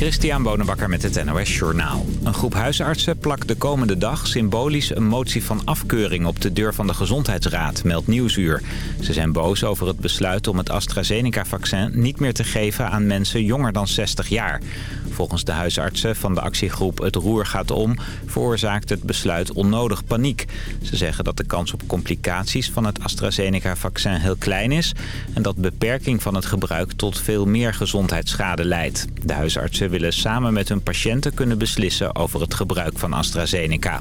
Christian Bonenbakker met het NOS Journaal. Een groep huisartsen plakt de komende dag symbolisch een motie van afkeuring op de deur van de Gezondheidsraad, meldt Nieuwsuur. Ze zijn boos over het besluit om het AstraZeneca-vaccin niet meer te geven aan mensen jonger dan 60 jaar. Volgens de huisartsen van de actiegroep Het Roer gaat om... veroorzaakt het besluit onnodig paniek. Ze zeggen dat de kans op complicaties van het AstraZeneca-vaccin heel klein is... en dat beperking van het gebruik tot veel meer gezondheidsschade leidt. De huisartsen willen samen met hun patiënten kunnen beslissen over het gebruik van AstraZeneca.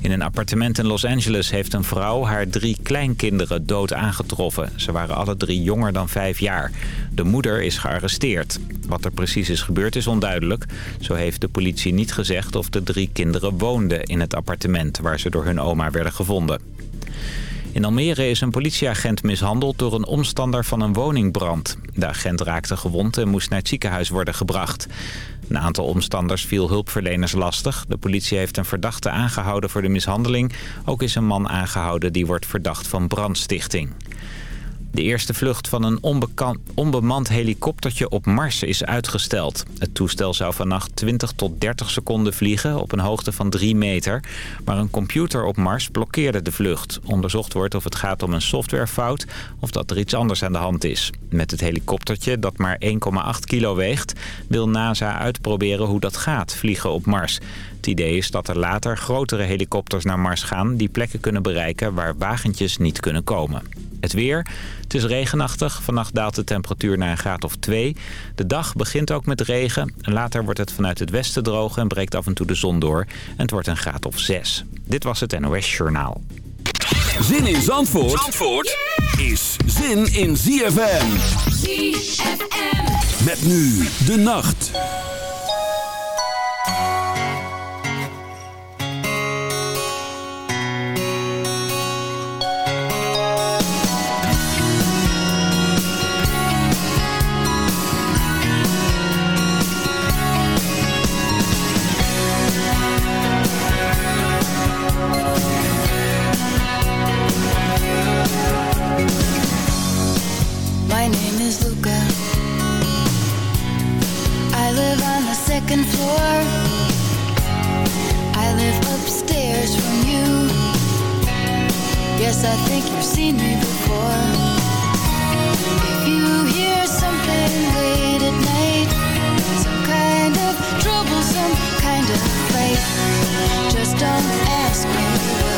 In een appartement in Los Angeles heeft een vrouw haar drie kleinkinderen dood aangetroffen. Ze waren alle drie jonger dan vijf jaar. De moeder is gearresteerd. Wat er precies is gebeurd is onduidelijk. Zo heeft de politie niet gezegd of de drie kinderen woonden in het appartement... waar ze door hun oma werden gevonden. In Almere is een politieagent mishandeld door een omstander van een woningbrand. De agent raakte gewond en moest naar het ziekenhuis worden gebracht. Een aantal omstanders viel hulpverleners lastig. De politie heeft een verdachte aangehouden voor de mishandeling. Ook is een man aangehouden die wordt verdacht van brandstichting. De eerste vlucht van een onbemand helikoptertje op Mars is uitgesteld. Het toestel zou vannacht 20 tot 30 seconden vliegen op een hoogte van 3 meter. Maar een computer op Mars blokkeerde de vlucht. Onderzocht wordt of het gaat om een softwarefout of dat er iets anders aan de hand is. Met het helikoptertje, dat maar 1,8 kilo weegt, wil NASA uitproberen hoe dat gaat, vliegen op Mars. Het idee is dat er later grotere helikopters naar Mars gaan... die plekken kunnen bereiken waar wagentjes niet kunnen komen. Het weer. Het is regenachtig. Vannacht daalt de temperatuur naar een graad of 2. De dag begint ook met regen. Later wordt het vanuit het westen droog en breekt af en toe de zon door. En het wordt een graad of 6. Dit was het NOS Journaal. Zin in Zandvoort, Zandvoort is zin in ZFM. ZFM. Met nu de nacht. Second floor. I live upstairs from you. Guess I think you've seen me before. If you hear something late at night Some kind of trouble, some kind of fight Just don't ask me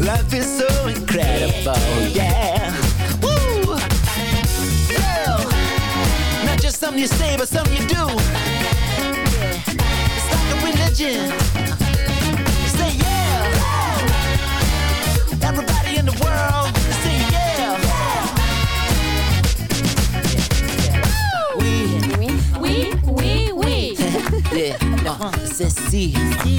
Life is so incredible. Yeah. Woo. Yeah. Not just something you say, but some you do. It's like a religion. Say yeah. Everybody in the world, say yeah. We, Oui, oui, oui. yeah, uh, c'est. Si, si,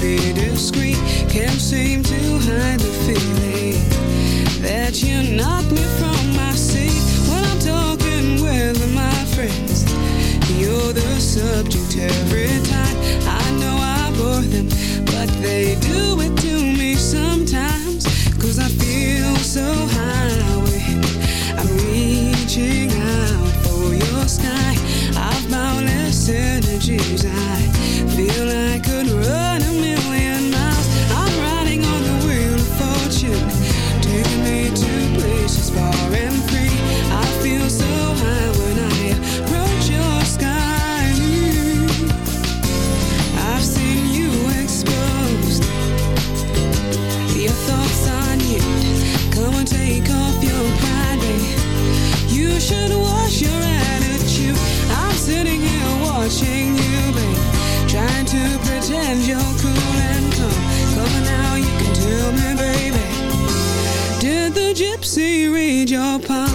be discreet. Can't seem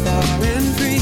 far and free.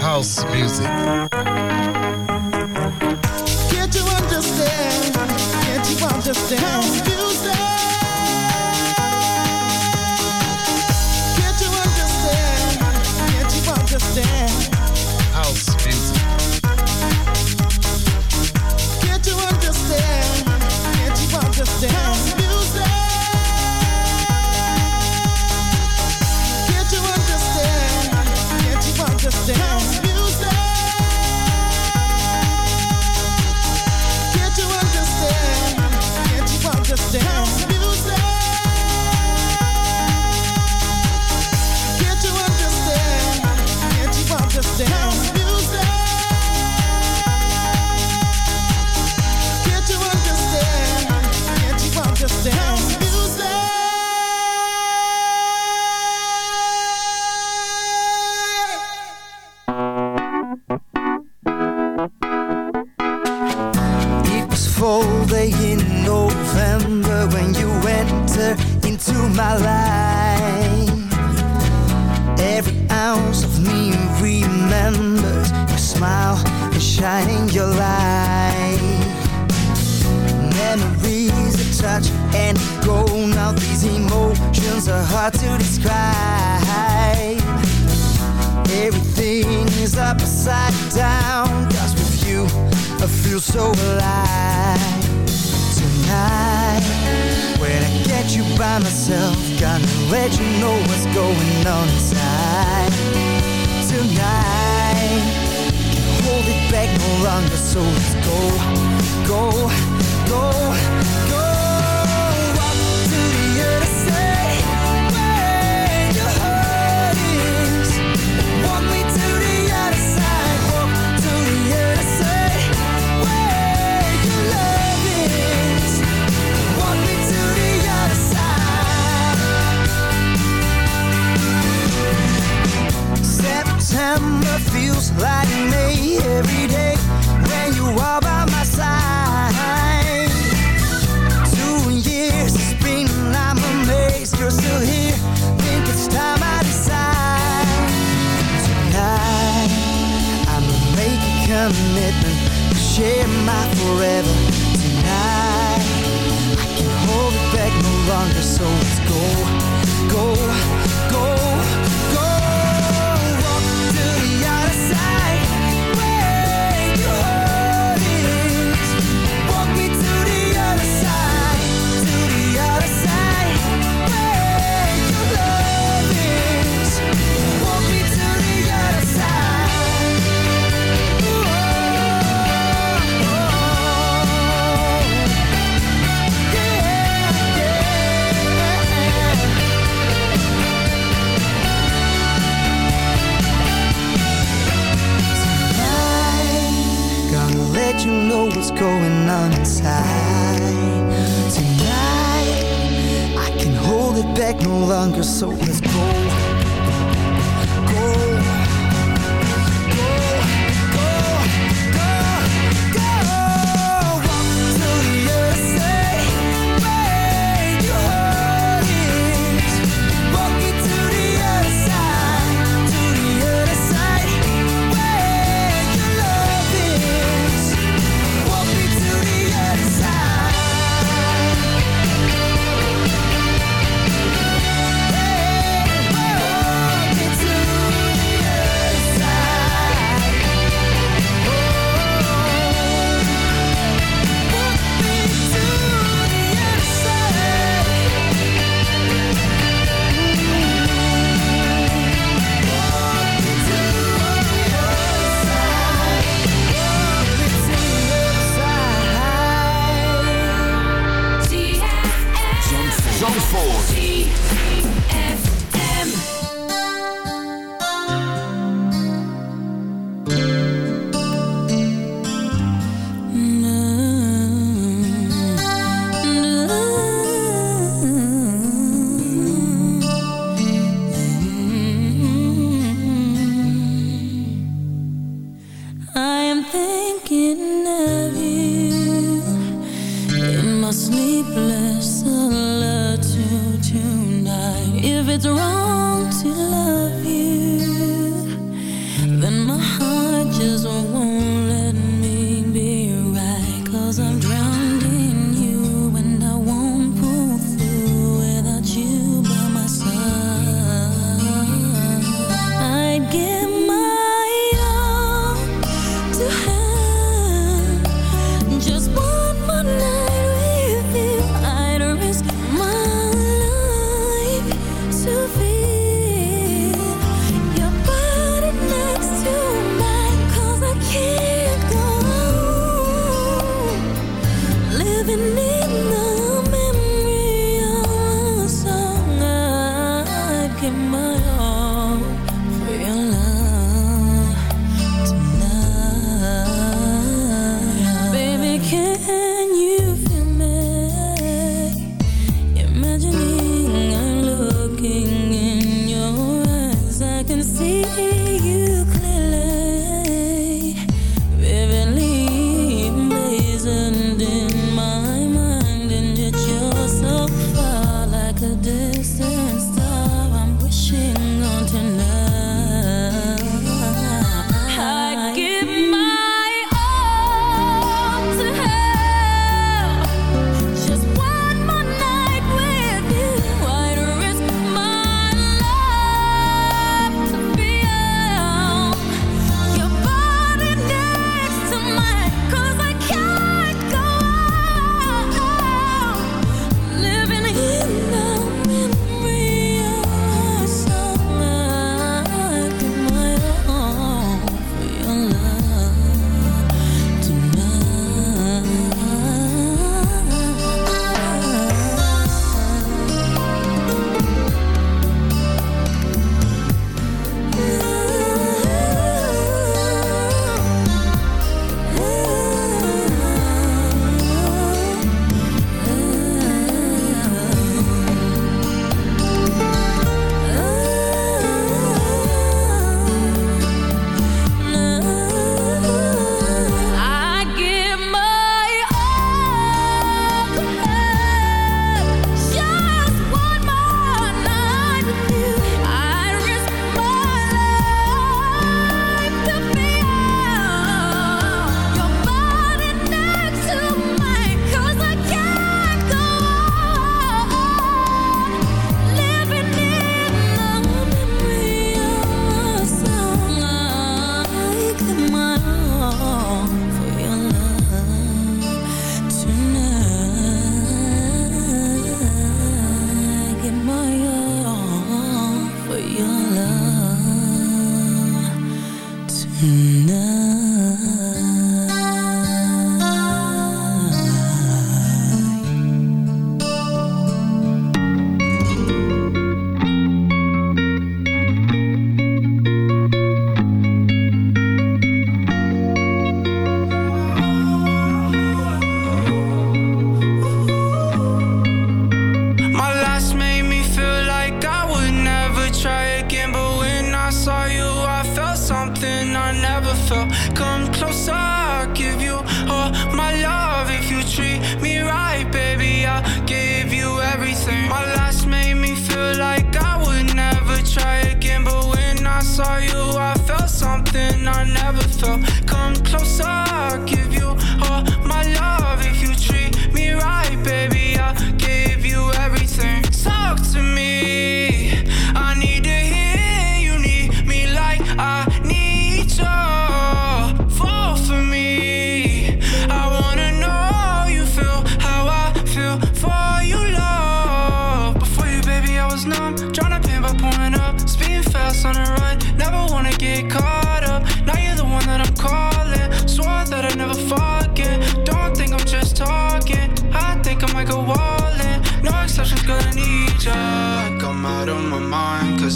House music. Can't you understand? Can't you understand?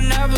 never